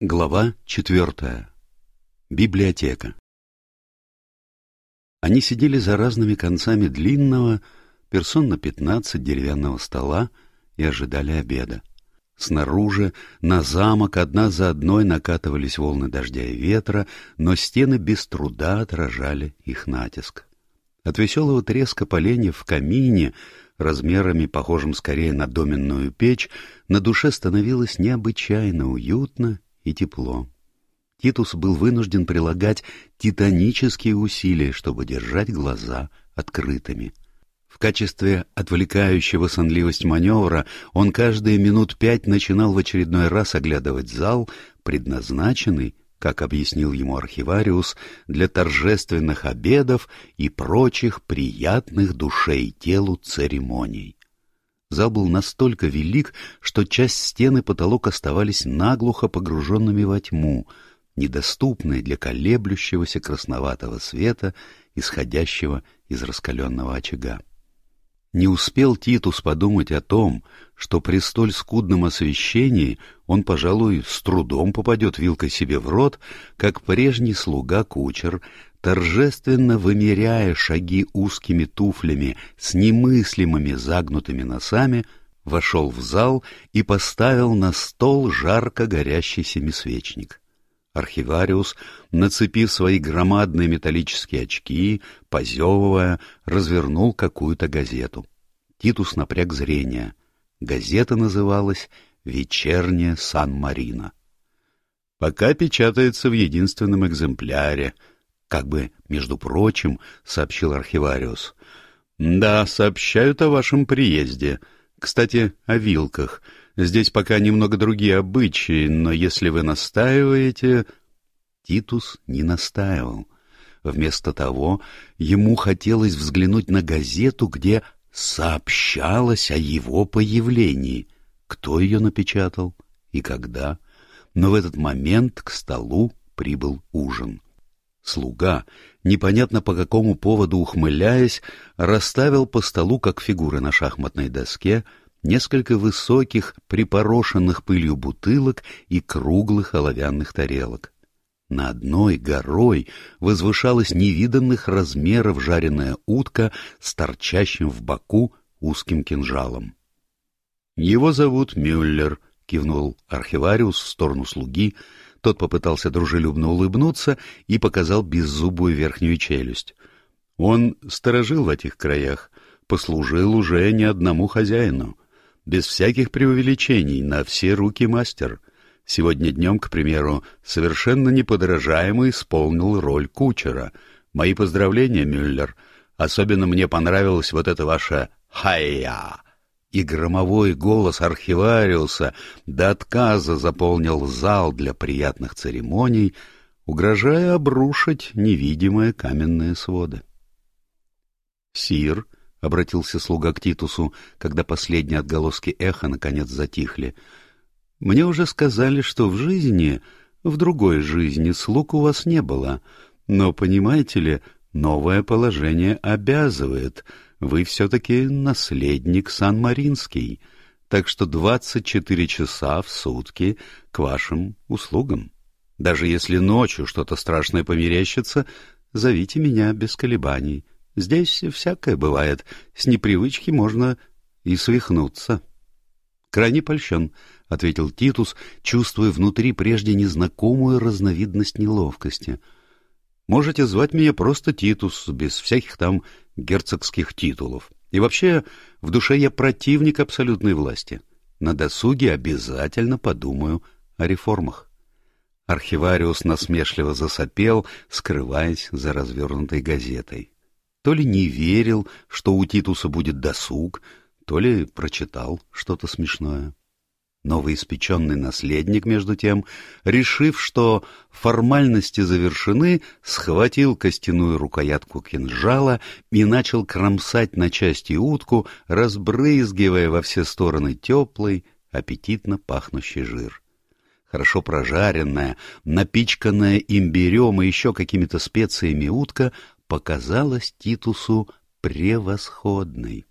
Глава четвертая. Библиотека. Они сидели за разными концами длинного, персон на пятнадцать деревянного стола и ожидали обеда. Снаружи на замок одна за одной накатывались волны дождя и ветра, но стены без труда отражали их натиск. От веселого треска поленьев в камине, размерами похожим скорее на доменную печь, на душе становилось необычайно уютно и тепло. Титус был вынужден прилагать титанические усилия, чтобы держать глаза открытыми. В качестве отвлекающего сонливость маневра он каждые минут пять начинал в очередной раз оглядывать зал, предназначенный, как объяснил ему архивариус, для торжественных обедов и прочих приятных душе и телу церемоний. Зал был настолько велик, что часть стены потолок оставались наглухо погруженными во тьму, недоступной для колеблющегося красноватого света, исходящего из раскаленного очага. Не успел Титус подумать о том, что при столь скудном освещении он, пожалуй, с трудом попадет вилкой себе в рот, как прежний слуга-кучер торжественно вымеряя шаги узкими туфлями с немыслимыми загнутыми носами, вошел в зал и поставил на стол жарко горящий семисвечник. Архивариус, нацепив свои громадные металлические очки, позевывая, развернул какую-то газету. Титус напряг зрение. Газета называлась «Вечерняя Сан-Марино». «Пока печатается в единственном экземпляре», как бы, между прочим, сообщил архивариус. Да, сообщают о вашем приезде. Кстати, о вилках. Здесь пока немного другие обычаи, но если вы настаиваете... Титус не настаивал. Вместо того, ему хотелось взглянуть на газету, где сообщалось о его появлении. Кто ее напечатал и когда? Но в этот момент к столу прибыл ужин. Слуга, непонятно по какому поводу ухмыляясь, расставил по столу, как фигуры на шахматной доске, несколько высоких, припорошенных пылью бутылок и круглых оловянных тарелок. На одной горой возвышалась невиданных размеров жареная утка с торчащим в боку узким кинжалом. «Его зовут Мюллер», — кивнул архивариус в сторону слуги, — тот попытался дружелюбно улыбнуться и показал беззубую верхнюю челюсть. Он сторожил в этих краях, послужил уже не одному хозяину. Без всяких преувеличений, на все руки мастер. Сегодня днем, к примеру, совершенно неподражаемо исполнил роль кучера. Мои поздравления, Мюллер. Особенно мне понравилось вот это ваше «Хай-я!» И громовой голос архивариуса до отказа заполнил зал для приятных церемоний, угрожая обрушить невидимые каменные своды. «Сир», — обратился слуга к Титусу, когда последние отголоски эха наконец затихли, — «мне уже сказали, что в жизни, в другой жизни слуг у вас не было, но, понимаете ли, новое положение обязывает» вы все-таки наследник Сан-Маринский, так что 24 часа в сутки к вашим услугам. Даже если ночью что-то страшное померещится, зовите меня без колебаний. Здесь всякое бывает, с непривычки можно и свихнуться. — Крайне польщен, — ответил Титус, чувствуя внутри прежде незнакомую разновидность неловкости — Можете звать меня просто Титус, без всяких там герцогских титулов. И вообще, в душе я противник абсолютной власти. На досуге обязательно подумаю о реформах. Архивариус насмешливо засопел, скрываясь за развернутой газетой. То ли не верил, что у Титуса будет досуг, то ли прочитал что-то смешное. Новоиспеченный наследник, между тем, решив, что формальности завершены, схватил костяную рукоятку кинжала и начал кромсать на части утку, разбрызгивая во все стороны теплый, аппетитно пахнущий жир. Хорошо прожаренная, напичканная имбирем и еще какими-то специями утка показалась Титусу превосходной.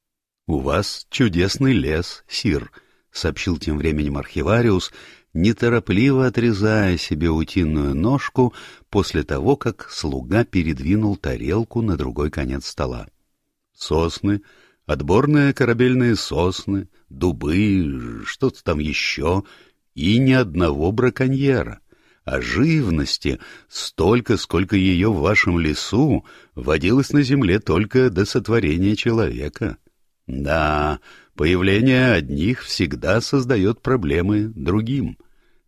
— У вас чудесный лес, сир, — сообщил тем временем архивариус, неторопливо отрезая себе утиную ножку после того, как слуга передвинул тарелку на другой конец стола. Сосны, отборные корабельные сосны, дубы, что-то там еще, и ни одного браконьера — а живности столько, сколько ее в вашем лесу водилось на земле только до сотворения человека. Да, появление одних всегда создает проблемы другим.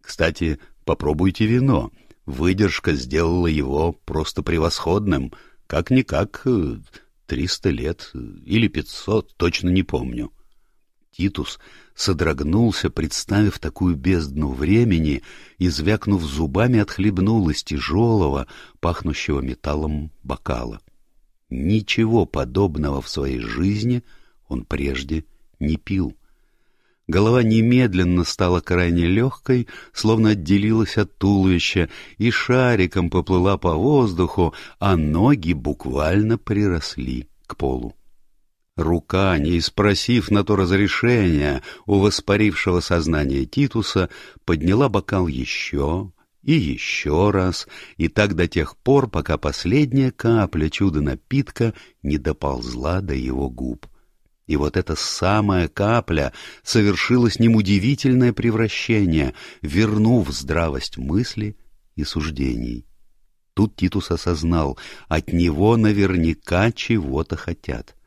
Кстати, попробуйте вино. Выдержка сделала его просто превосходным. Как-никак э, триста лет или пятьсот, точно не помню. Титус содрогнулся, представив такую бездну времени, и, звякнув зубами, отхлебнул из тяжелого, пахнущего металлом бокала. Ничего подобного в своей жизни он прежде не пил. Голова немедленно стала крайне легкой, словно отделилась от туловища, и шариком поплыла по воздуху, а ноги буквально приросли к полу. Рука, не спросив на то разрешения у воспарившего сознания Титуса, подняла бокал еще и еще раз, и так до тех пор, пока последняя капля чуда-напитка не доползла до его губ. И вот эта самая капля совершила с ним удивительное превращение, вернув здравость мысли и суждений. Тут Титус осознал, от него наверняка чего-то хотят —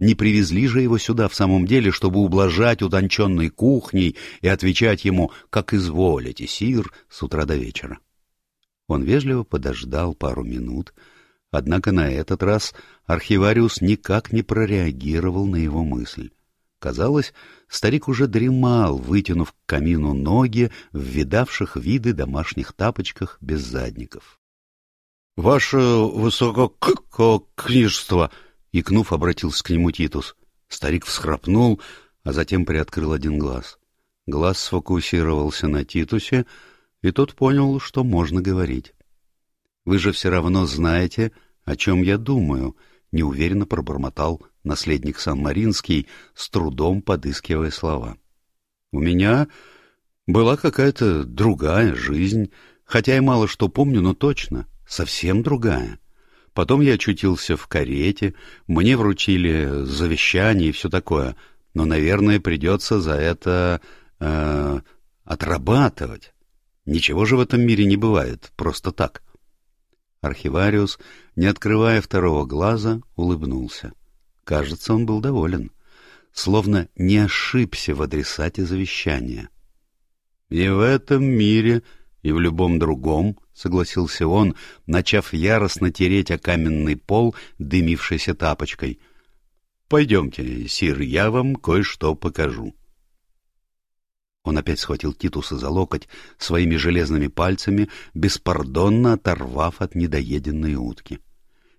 не привезли же его сюда в самом деле, чтобы ублажать утонченной кухней и отвечать ему «как изволите, сир» с утра до вечера. Он вежливо подождал пару минут, однако на этот раз архивариус никак не прореагировал на его мысль. Казалось, старик уже дремал, вытянув к камину ноги в видавших виды домашних тапочках без задников. — Ваше высококнижество! Икнув, обратился к нему Титус. Старик всхрапнул, а затем приоткрыл один глаз. Глаз сфокусировался на Титусе, и тот понял, что можно говорить. «Вы же все равно знаете, о чем я думаю», — неуверенно пробормотал наследник Сан-Маринский, с трудом подыскивая слова. «У меня была какая-то другая жизнь, хотя и мало что помню, но точно, совсем другая. Потом я очутился в карете, мне вручили завещание и все такое. Но, наверное, придется за это э, отрабатывать. Ничего же в этом мире не бывает, просто так. Архивариус, не открывая второго глаза, улыбнулся. Кажется, он был доволен. Словно не ошибся в адресате завещания. И в этом мире и в любом другом, — согласился он, начав яростно тереть о каменный пол, дымившейся тапочкой. — Пойдемте, сир, я вам кое-что покажу. Он опять схватил Титуса за локоть своими железными пальцами, беспардонно оторвав от недоеденной утки.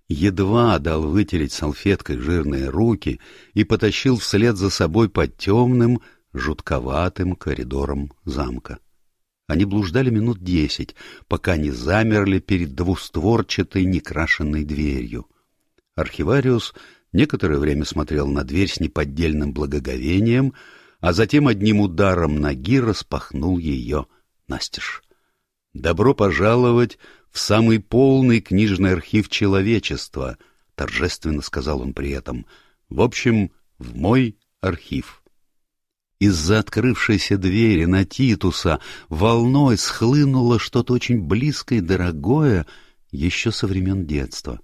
Едва дал вытереть салфеткой жирные руки и потащил вслед за собой по темным, жутковатым коридорам замка. Они блуждали минут десять, пока не замерли перед двустворчатой некрашенной дверью. Архивариус некоторое время смотрел на дверь с неподдельным благоговением, а затем одним ударом ноги распахнул ее настежь. «Добро пожаловать в самый полный книжный архив человечества», — торжественно сказал он при этом. «В общем, в мой архив». Из-за открывшейся двери на Титуса волной схлынуло что-то очень близкое и дорогое еще со времен детства.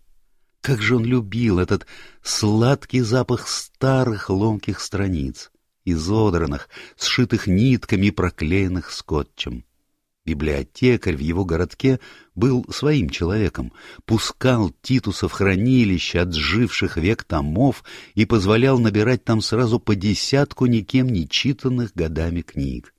Как же он любил этот сладкий запах старых ломких страниц, изодранных, сшитых нитками проклеенных скотчем. Библиотекарь в его городке был своим человеком, пускал Титуса в хранилище отживших век томов и позволял набирать там сразу по десятку никем не читанных годами книг.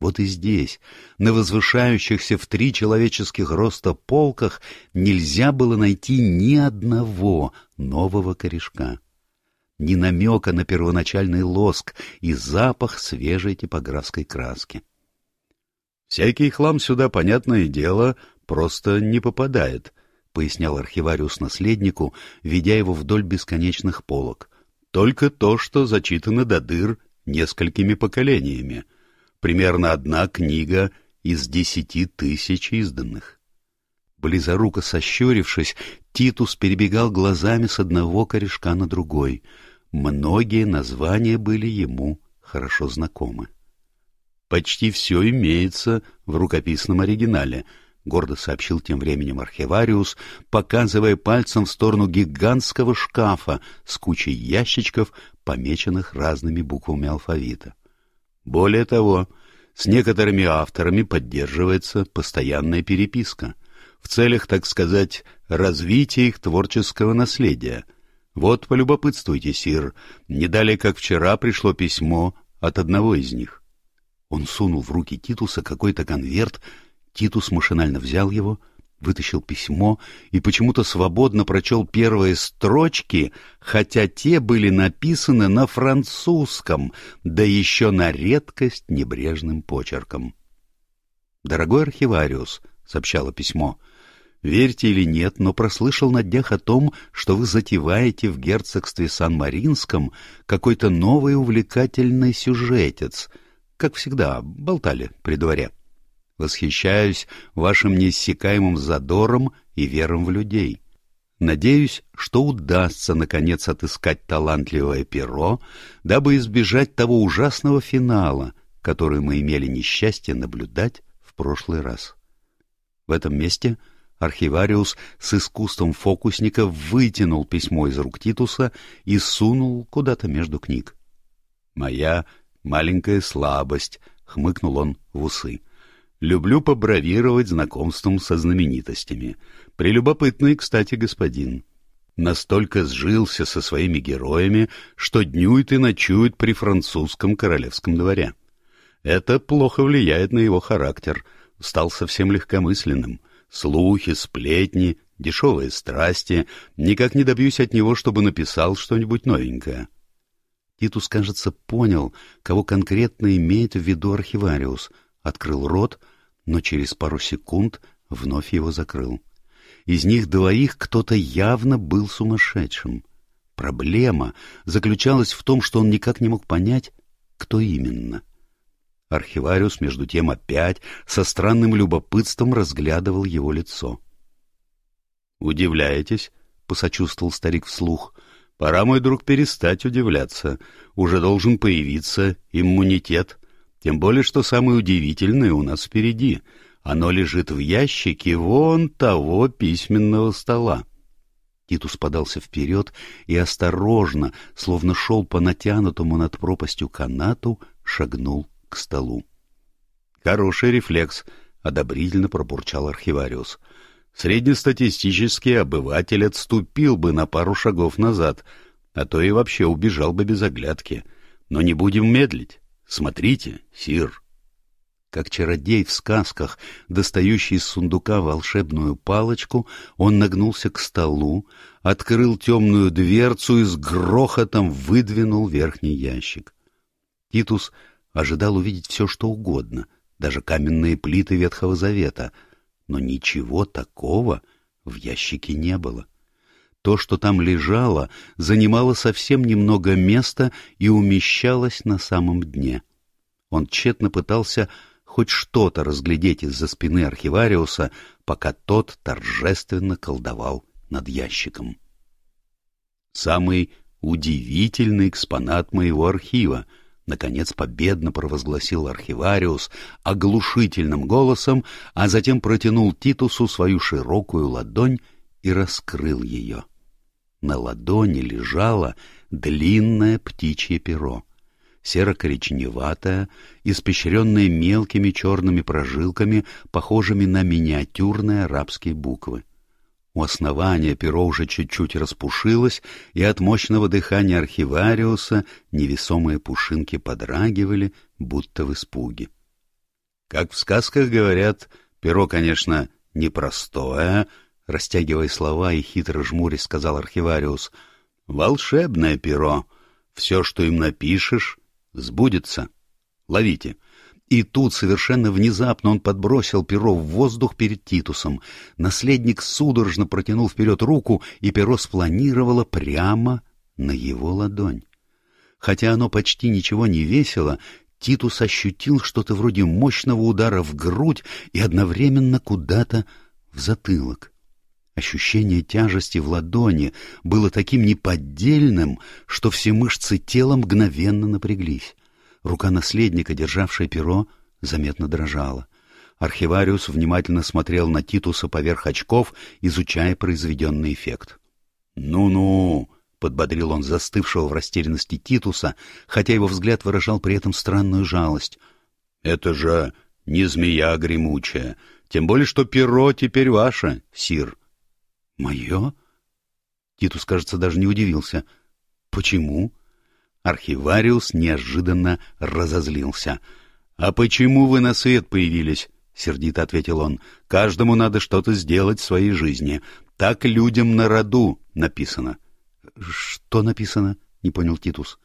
Вот и здесь, на возвышающихся в три человеческих роста полках, нельзя было найти ни одного нового корешка. Ни намека на первоначальный лоск и запах свежей типографской краски. Всякий хлам сюда, понятное дело, просто не попадает, — пояснял архивариус наследнику, ведя его вдоль бесконечных полок. Только то, что зачитано до дыр несколькими поколениями. Примерно одна книга из десяти тысяч изданных. Близоруко сощурившись, Титус перебегал глазами с одного корешка на другой. Многие названия были ему хорошо знакомы. «Почти все имеется в рукописном оригинале», — гордо сообщил тем временем архивариус, показывая пальцем в сторону гигантского шкафа с кучей ящичков, помеченных разными буквами алфавита. Более того, с некоторыми авторами поддерживается постоянная переписка целях, так сказать, развития их творческого наследия. Вот полюбопытствуйте, сир, не далее как вчера пришло письмо от одного из них. Он сунул в руки Титуса какой-то конверт, Титус машинально взял его — вытащил письмо и почему-то свободно прочел первые строчки, хотя те были написаны на французском, да еще на редкость небрежным почерком. «Дорогой архивариус», — сообщало письмо, — «верьте или нет, но прослышал на днях о том, что вы затеваете в герцогстве Сан-Маринском какой-то новый увлекательный сюжетец, как всегда, болтали при дворе». Восхищаюсь вашим неиссякаемым задором и вером в людей. Надеюсь, что удастся, наконец, отыскать талантливое перо, дабы избежать того ужасного финала, который мы имели несчастье наблюдать в прошлый раз. В этом месте архивариус с искусством фокусника вытянул письмо из рук Титуса и сунул куда-то между книг. «Моя маленькая слабость», — хмыкнул он в усы. Люблю побравировать знакомством со знаменитостями. Прелюбопытный, кстати, господин. Настолько сжился со своими героями, что днюет и ночует при французском королевском дворе. Это плохо влияет на его характер. Стал совсем легкомысленным. Слухи, сплетни, дешевые страсти. Никак не добьюсь от него, чтобы написал что-нибудь новенькое. Титус, кажется, понял, кого конкретно имеет в виду архивариус — открыл рот, но через пару секунд вновь его закрыл. Из них двоих кто-то явно был сумасшедшим. Проблема заключалась в том, что он никак не мог понять, кто именно. Архивариус, между тем, опять со странным любопытством разглядывал его лицо. «Удивляетесь?» — посочувствовал старик вслух. «Пора, мой друг, перестать удивляться. Уже должен появиться иммунитет. Тем более, что самое удивительное у нас впереди. Оно лежит в ящике вон того письменного стола. Титус подался вперед и осторожно, словно шел по натянутому над пропастью канату, шагнул к столу. «Хороший рефлекс», — одобрительно пробурчал архивариус. «Среднестатистический обыватель отступил бы на пару шагов назад, а то и вообще убежал бы без оглядки. Но не будем медлить. Смотрите, сир!» Как чародей в сказках, достающий из сундука волшебную палочку, он нагнулся к столу, открыл темную дверцу и с грохотом выдвинул верхний ящик. Титус ожидал увидеть все, что угодно, даже каменные плиты Ветхого Завета, но ничего такого в ящике не было. То, что там лежало, занимало совсем немного места и умещалось на самом дне. Он тщетно пытался хоть что-то разглядеть из-за спины архивариуса, пока тот торжественно колдовал над ящиком. «Самый удивительный экспонат моего архива», — наконец победно провозгласил архивариус оглушительным голосом, а затем протянул Титусу свою широкую ладонь и раскрыл ее. На ладони лежало длинное птичье перо, серо-коричневатое, испещренное мелкими черными прожилками, похожими на миниатюрные арабские буквы. У основания перо уже чуть-чуть распушилось, и от мощного дыхания архивариуса невесомые пушинки подрагивали, будто в испуге. Как в сказках говорят, перо, конечно, непростое, Растягивая слова и хитро жмурясь, сказал архивариус. «Волшебное перо. Все, что им напишешь, сбудется. Ловите». И тут совершенно внезапно он подбросил перо в воздух перед Титусом. Наследник судорожно протянул вперед руку, и перо спланировало прямо на его ладонь. Хотя оно почти ничего не весило, Титус ощутил что-то вроде мощного удара в грудь и одновременно куда-то в затылок. Ощущение тяжести в ладони было таким неподдельным, что все мышцы тела мгновенно напряглись. Рука наследника, державшая перо, заметно дрожала. Архивариус внимательно смотрел на Титуса поверх очков, изучая произведенный эффект. «Ну-ну!» — подбодрил он застывшего в растерянности Титуса, хотя его взгляд выражал при этом странную жалость. «Это же не змея гремучая, тем более что перо теперь ваше, сир». «Мое?» Титус, кажется, даже не удивился. «Почему?» Архивариус неожиданно разозлился. «А почему вы на свет появились?» — сердито ответил он. «Каждому надо что-то сделать в своей жизни. Так людям на роду написано». «Что написано?» — не понял Титус.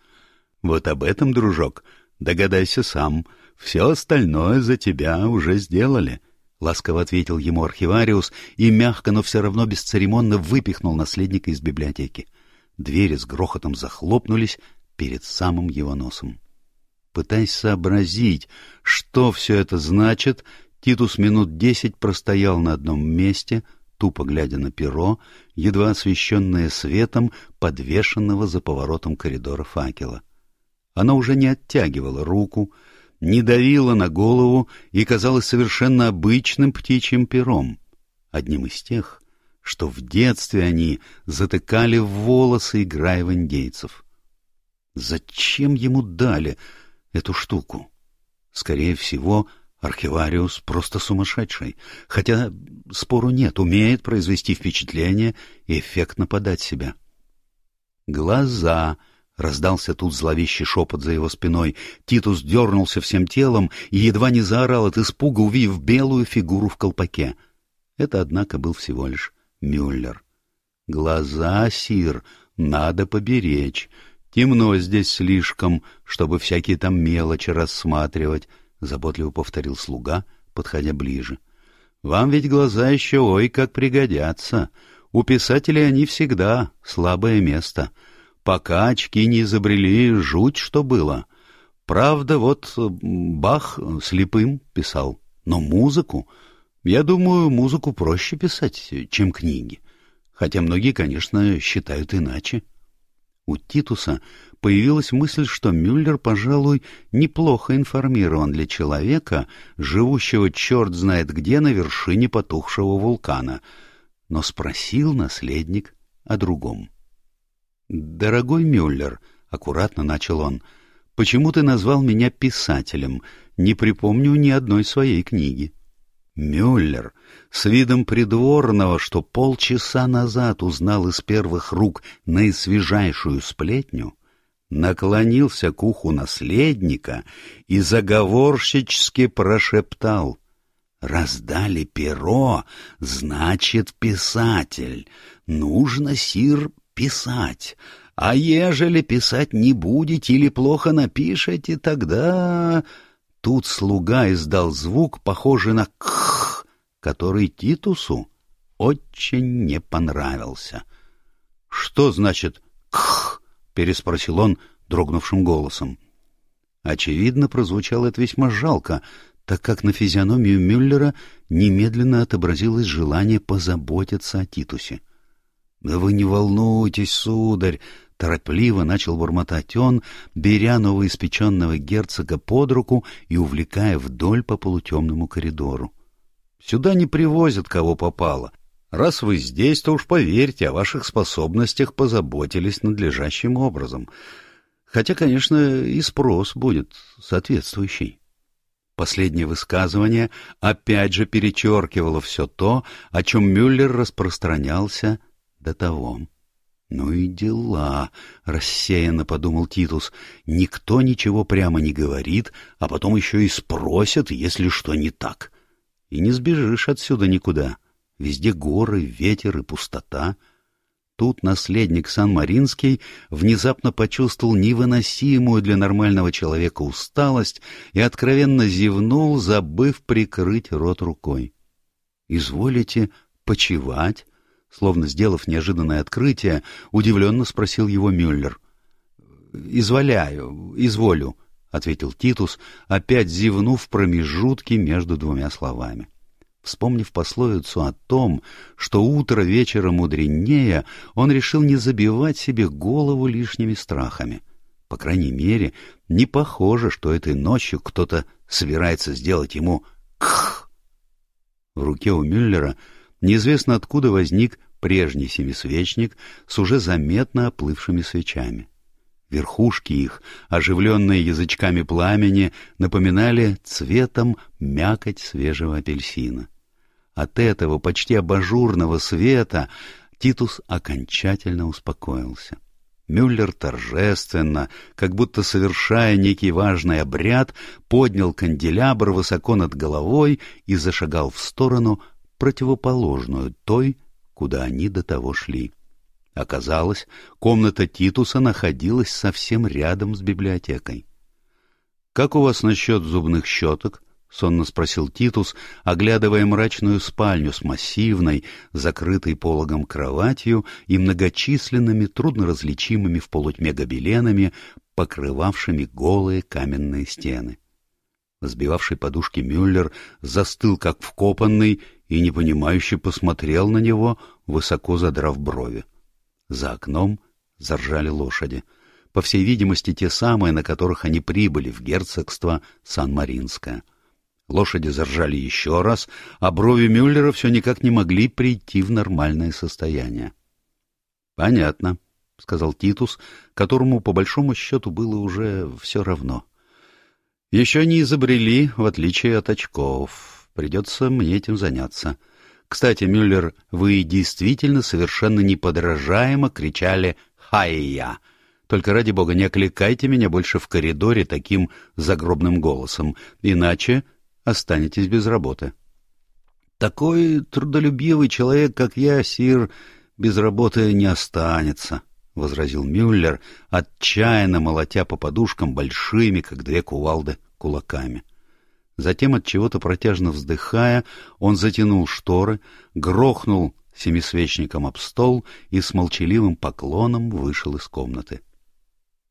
«Вот об этом, дружок, догадайся сам. Все остальное за тебя уже сделали». — ласково ответил ему архивариус и мягко, но все равно бесцеремонно выпихнул наследника из библиотеки. Двери с грохотом захлопнулись перед самым его носом. Пытаясь сообразить, что все это значит, Титус минут десять простоял на одном месте — тупо глядя на перо, едва освещенное светом, подвешенного за поворотом коридора факела. Она уже не оттягивала руку, не давила на голову и казалась совершенно обычным птичьим пером, одним из тех, что в детстве они затыкали в волосы, играя в индейцев. Зачем ему дали эту штуку? Скорее всего, — Архивариус просто сумасшедший, хотя спору нет, умеет произвести впечатление и эффектно подать себя. «Глаза!» — раздался тут зловещий шепот за его спиной. Титус дернулся всем телом и едва не заорал от испуга, увидев белую фигуру в колпаке. Это, однако, был всего лишь Мюллер. «Глаза, сир, надо поберечь. Темно здесь слишком, чтобы всякие там мелочи рассматривать». — заботливо повторил слуга, подходя ближе. — Вам ведь глаза еще ой как пригодятся. У писателей они всегда слабое место. Пока очки не изобрели, жуть что было. Правда, вот Бах слепым писал, но музыку... Я думаю, музыку проще писать, чем книги. Хотя многие, конечно, считают иначе. У Титуса появилась мысль, что Мюллер, пожалуй, неплохо информирован для человека, живущего черт знает где на вершине потухшего вулкана, но спросил наследник о другом. «Дорогой Мюллер», — аккуратно начал он, — «почему ты назвал меня писателем? Не припомню ни одной своей книги». Мюллер с видом придворного, что полчаса назад узнал из первых рук наисвежайшую сплетню, наклонился к уху наследника и заговорщически прошептал «Раздали перо, значит, писатель. Нужно, сир, писать. А ежели писать не будете или плохо напишете, тогда...» Тут слуга издал звук, похожий на «кх», который Титусу очень не понравился. «Что значит «кх»?» — переспросил он дрогнувшим голосом. Очевидно, прозвучало это весьма жалко, так как на физиономию Мюллера немедленно отобразилось желание позаботиться о Титусе. — Да вы не волнуйтесь, сударь! — торопливо начал бормотать он, беря новоиспеченного герцога под руку и увлекая вдоль по полутемному коридору. — Сюда не привозят, кого попало. Раз вы здесь, то уж поверьте, о ваших способностях позаботились надлежащим образом. Хотя, конечно, и спрос будет соответствующий. Последнее высказывание опять же перечеркивало все то, о чем Мюллер распространялся до того. «Ну и дела», — рассеянно подумал Титус. «Никто ничего прямо не говорит, а потом еще и спросят, если что не так. И не сбежишь отсюда никуда». Везде горы, ветер и пустота. Тут наследник Сан-Маринский внезапно почувствовал невыносимую для нормального человека усталость и откровенно зевнул, забыв прикрыть рот рукой. «Изволите почевать?» Словно сделав неожиданное открытие, удивленно спросил его Мюллер. «Изволяю, изволю», —— ответил Титус, опять зевнув промежутки между двумя словами. Вспомнив пословицу о том, что утро вечера мудренее, он решил не забивать себе голову лишними страхами. По крайней мере, не похоже, что этой ночью кто-то собирается сделать ему «кх». В руке у Мюллера неизвестно откуда возник прежний семисвечник с уже заметно оплывшими свечами. Верхушки их, оживленные язычками пламени, напоминали цветом мякоть свежего апельсина. От этого почти абажурного света Титус окончательно успокоился. Мюллер торжественно, как будто совершая некий важный обряд, поднял канделябр высоко над головой и зашагал в сторону, противоположную той, куда они до того шли. Оказалось, комната Титуса находилась совсем рядом с библиотекой. — Как у вас насчет зубных щеток? — сонно спросил Титус, оглядывая мрачную спальню с массивной, закрытой пологом кроватью и многочисленными, трудноразличимыми в полутьме гобеленами, покрывавшими голые каменные стены. Сбивавший подушки Мюллер застыл, как вкопанный, и непонимающе посмотрел на него, высоко задрав брови. За окном заржали лошади. По всей видимости, те самые, на которых они прибыли в герцогство Сан-Маринское. Лошади заржали еще раз, а брови Мюллера все никак не могли прийти в нормальное состояние. — Понятно, — сказал Титус, которому, по большому счету, было уже все равно. — Еще не изобрели, в отличие от очков. Придется мне этим заняться. — кстати, Мюллер, вы действительно совершенно неподражаемо кричали «Хай-я!». Только ради бога не окликайте меня больше в коридоре таким загробным голосом, иначе останетесь без работы. Такой трудолюбивый человек, как я, сир, без работы не останется, — возразил Мюллер, отчаянно молотя по подушкам большими, как две кувалды, кулаками. Затем, от чего-то протяжно вздыхая, он затянул шторы, грохнул семисвечником об стол и с молчаливым поклоном вышел из комнаты.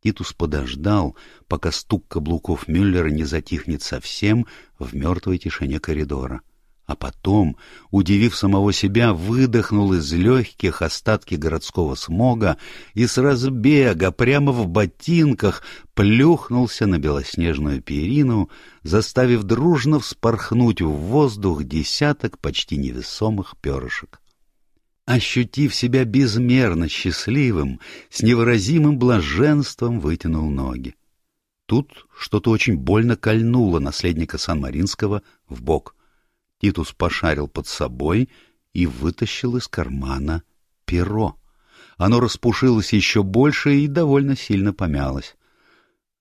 Титус подождал, пока стук каблуков Мюллера не затихнет совсем в мертвой тишине коридора а потом, удивив самого себя, выдохнул из легких остатки городского смога и с разбега прямо в ботинках плюхнулся на белоснежную перину, заставив дружно вспорхнуть в воздух десяток почти невесомых перышек. Ощутив себя безмерно счастливым, с невыразимым блаженством вытянул ноги. Тут что-то очень больно кольнуло наследника Сан-Маринского в бок — Титус пошарил под собой и вытащил из кармана перо. Оно распушилось еще больше и довольно сильно помялось.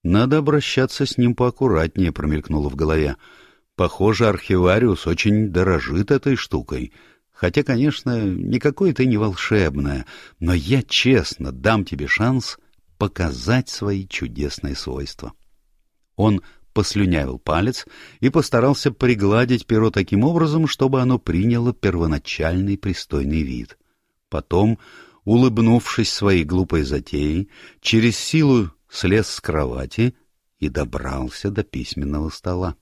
«Надо обращаться с ним поаккуратнее», — промелькнуло в голове. «Похоже, архивариус очень дорожит этой штукой. Хотя, конечно, никакое это не волшебное, но я честно дам тебе шанс показать свои чудесные свойства». Он послюнявил палец и постарался пригладить перо таким образом, чтобы оно приняло первоначальный пристойный вид. Потом, улыбнувшись своей глупой затеей, через силу слез с кровати и добрался до письменного стола.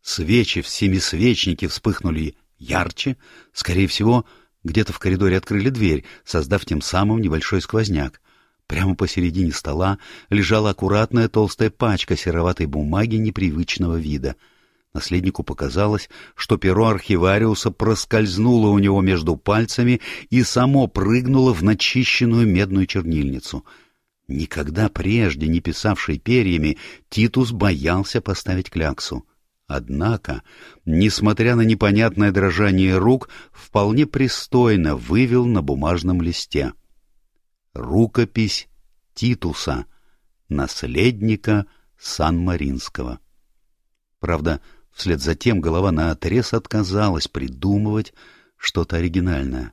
Свечи в семисвечнике вспыхнули ярче, скорее всего, где-то в коридоре открыли дверь, создав тем самым небольшой сквозняк. Прямо посередине стола лежала аккуратная толстая пачка сероватой бумаги непривычного вида. Наследнику показалось, что перо архивариуса проскользнуло у него между пальцами и само прыгнуло в начищенную медную чернильницу. Никогда прежде не писавший перьями, Титус боялся поставить кляксу. Однако, несмотря на непонятное дрожание рук, вполне пристойно вывел на бумажном листе — Рукопись Титуса, наследника Сан-Маринского. Правда, вслед за тем голова наотрез отказалась придумывать что-то оригинальное.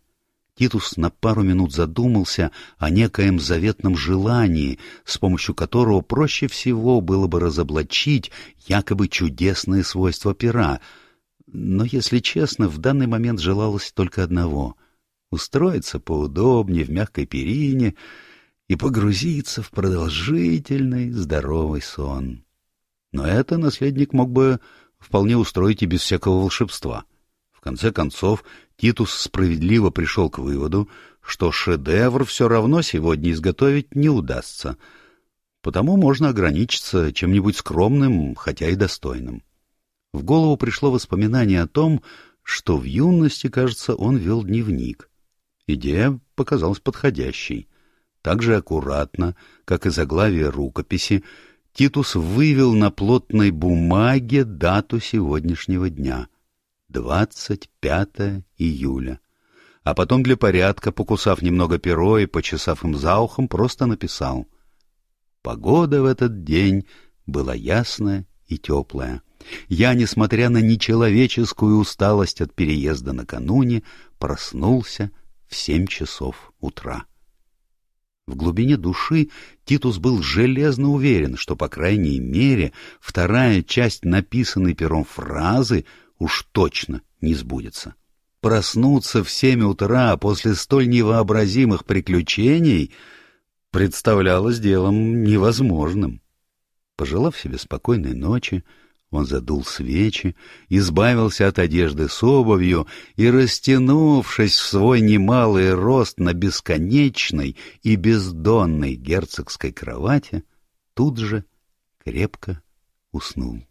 Титус на пару минут задумался о некоем заветном желании, с помощью которого проще всего было бы разоблачить якобы чудесные свойства пера. Но, если честно, в данный момент желалось только одного — устроиться поудобнее в мягкой перине и погрузиться в продолжительный здоровый сон. Но это наследник мог бы вполне устроить и без всякого волшебства. В конце концов, Титус справедливо пришел к выводу, что шедевр все равно сегодня изготовить не удастся, потому можно ограничиться чем-нибудь скромным, хотя и достойным. В голову пришло воспоминание о том, что в юности, кажется, он вел дневник. Идея показалась подходящей. Так же аккуратно, как и заглавие рукописи, Титус вывел на плотной бумаге дату сегодняшнего дня — 25 июля. А потом для порядка, покусав немного перо и почесав им за ухом, просто написал. Погода в этот день была ясная и теплая. Я, несмотря на нечеловеческую усталость от переезда накануне, проснулся в семь часов утра. В глубине души Титус был железно уверен, что, по крайней мере, вторая часть написанной пером фразы уж точно не сбудется. Проснуться в семь утра после столь невообразимых приключений представлялось делом невозможным. Пожелав себе спокойной ночи, он задул свечи, избавился от одежды с обувью и, растянувшись в свой немалый рост на бесконечной и бездонной герцогской кровати, тут же крепко уснул.